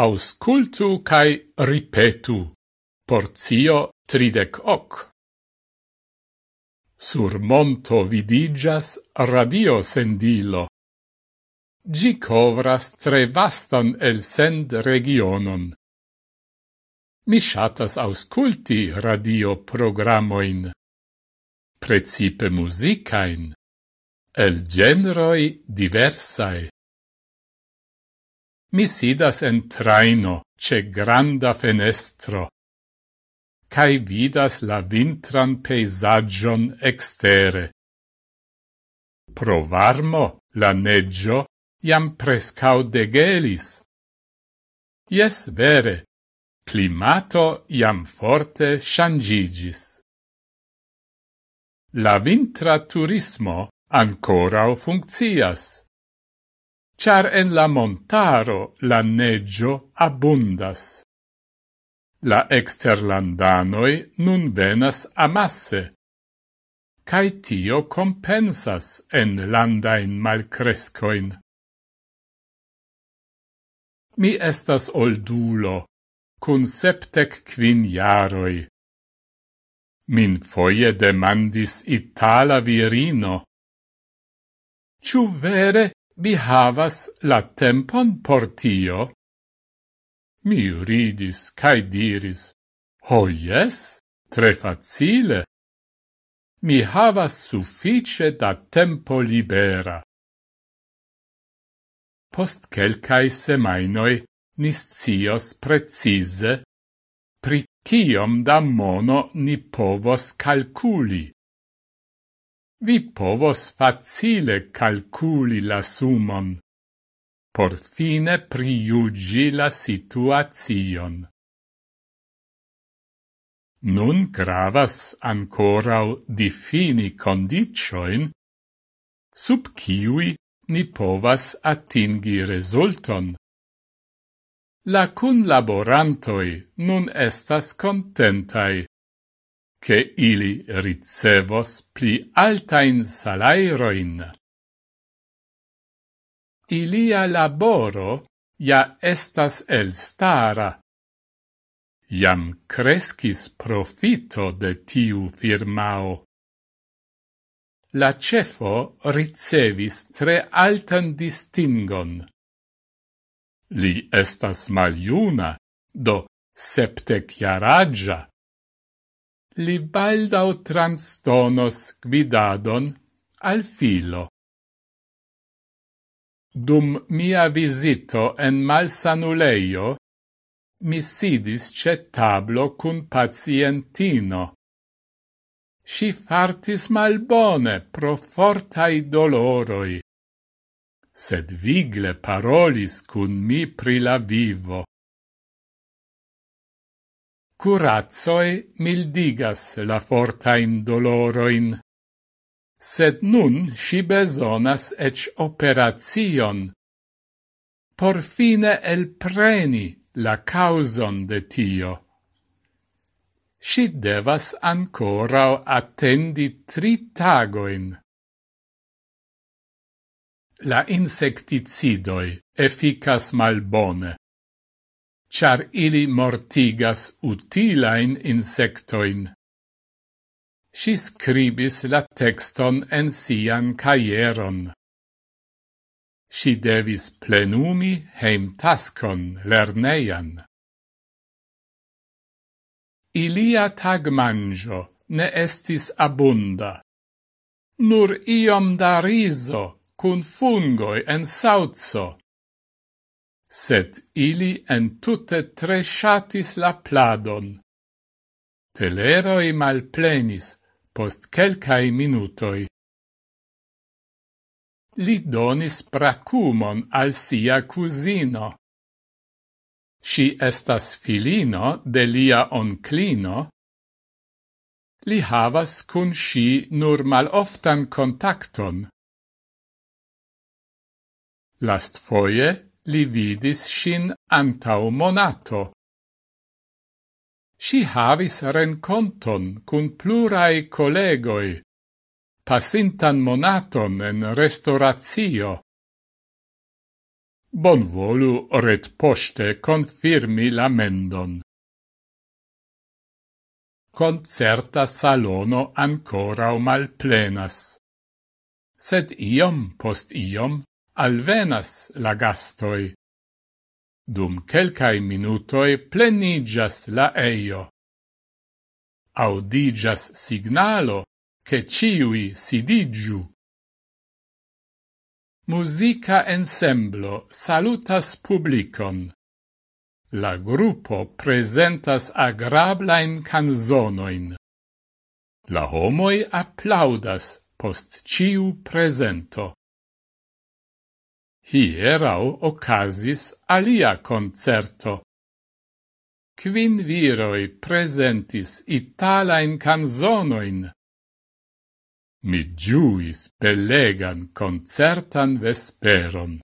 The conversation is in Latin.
auscultu cae ripetu. Porzio tridec hoc. Sur monto vidigas radio sendilo. Gi covras tre vastan el send regionon. Mi shatas ausculti radio programoin. Precipe musicain. El generoi diversae. Mi sidas en traino, ce granda fenestro, cae vidas la vintran peisagion extere. Pro varmo la neggio iam prescau degelis. Yes, vere, climato iam forte shangigis. La vintra turismo ancora funccias char en la montaro la neggio abundas. La exterlandanoi nun venas amasse, cae tio compensas en landain malcrescoin. Mi estas oldulo, cun septec quin jaroi. Min foie demandis itala virino. Ciu vere vi havas la tempon por tio? Mi ridis, cae diris, ho jes, yes, tre facile. Mi havas suffice da tempo libera. Post quelcae semainoi nis cios precise pri kiom da mono ni povos calculi vi povos facile calculi la sumon, por fine priugi la situazion. Nun gravas ancorau difini condicioin, sub kiui ni povas atingi resulton. La cun laborantoi nun estas contentai che ili ricevos pli altain salairoin. Ilia laboro ja estas elstara. Iam crescis profito de tiu firmao. La cefo ricevis tre altan distingon. Li estas maliuna, do septec jaraggia li baldau transtonos gvidadon al filo. Dum mia visito en malsanuleio, mi sidis ce tablo cun pazientino. Si fartis malbone pro fortai doloroi, sed vigle parolis cun mi pri la vivo curazoi mildigas la fortain doloroin. Sed nun si besonas ec operazion, por fine elpreni la causon de tio. Si devas ancora attendi tri tagoin. La insecticidoi efficas malbone char ili mortigas utilain insectoin. Si scribis la texton en sian caieron. Si devis plenumi heim tascon lerneian. Ilia tag mangio ne estis abunda. Nur iom da riso, cun fungoi en sauzo sed ili entute tre shatis la pladon. Teleroi malplenis post quelcae minutoi. Li donis bracumon al sia cusino. Si estas filino de lia onclino. Li havas cun si nur maloftan contacton. Last foie li vidis shin antau monato. Si havis renconton cun plurai collegoi, passintan monaton en restauratio. Bonvolu ret poste confirmi la mendon. Concerta salono ancora o malplenas. Sed iom post iom alvenas la gastoi. Dum quelcae minutoi plenigas la eio. Audigas signalo che ciui sidigiu. Musica ensemblo salutas publicon. La gruppo presentas agrablain canzonoin. La homoi applaudas post ciu presento hierau ocasis alia concerto. Quin viroi presentis italain canzonoin. Mi giuis bellegan concertan vesperon.